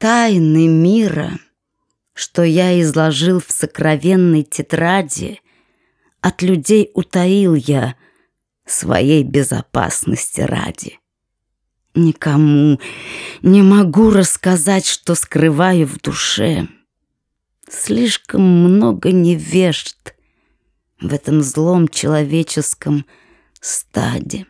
Тайны мира, что я изложил в сокровенной тетради, От людей утаил я своей безопасности ради. Никому не могу рассказать, что скрываю в душе. Слишком много невежд в этом злом человеческом стаде.